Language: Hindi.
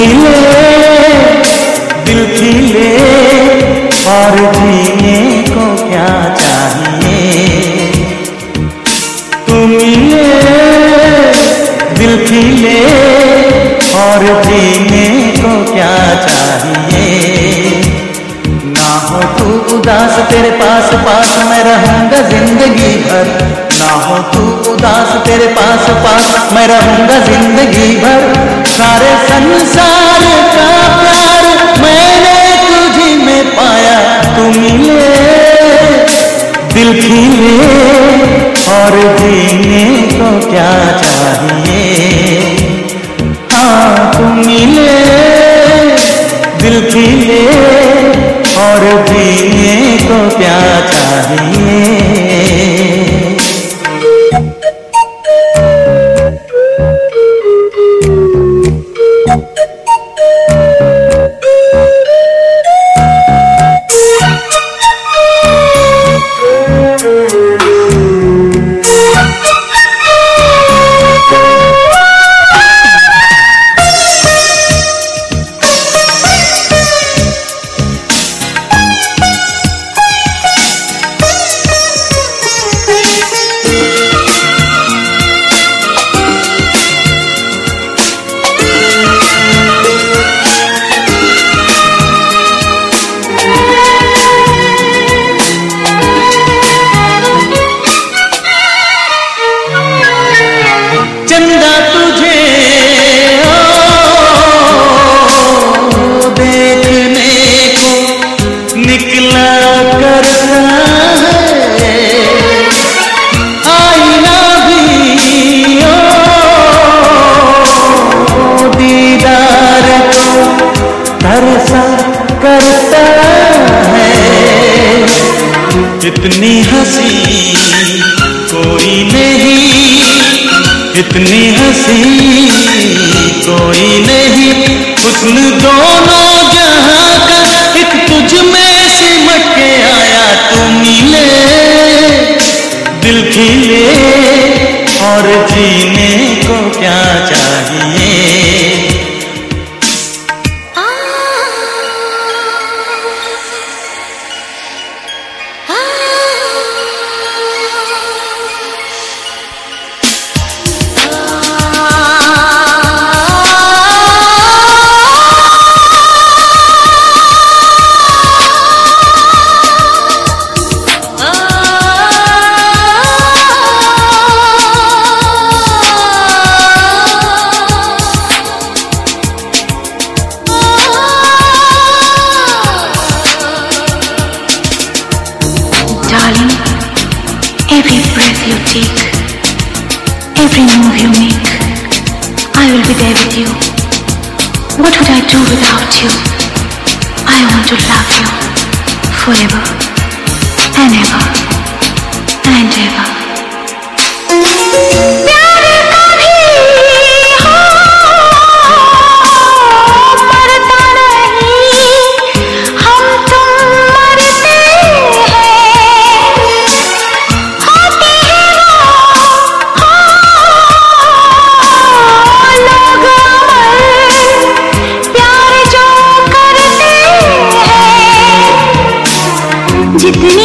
ले दिल खिले और जीने को क्या चाहिए? तुम ले दिल खिले और जीने को क्या चाहिए? ना हो तू उदास तेरे पास पास मैं रहूँगा ज़िंदगी भर। ना हो तू उदास तेरे पास पास मैं रहूँगा ज़िंदगी भर। सारे संसार का प्यार मैंने तुझे में पाया, तुम ले दिल की ले और जीने को क्या चाहिए? हाँ तुम ले दिल की और Gönlü every move you make, I will be there with you. What would I do without you? I want to love you forever and ever and ever. प्यार जो करते हैं जितनी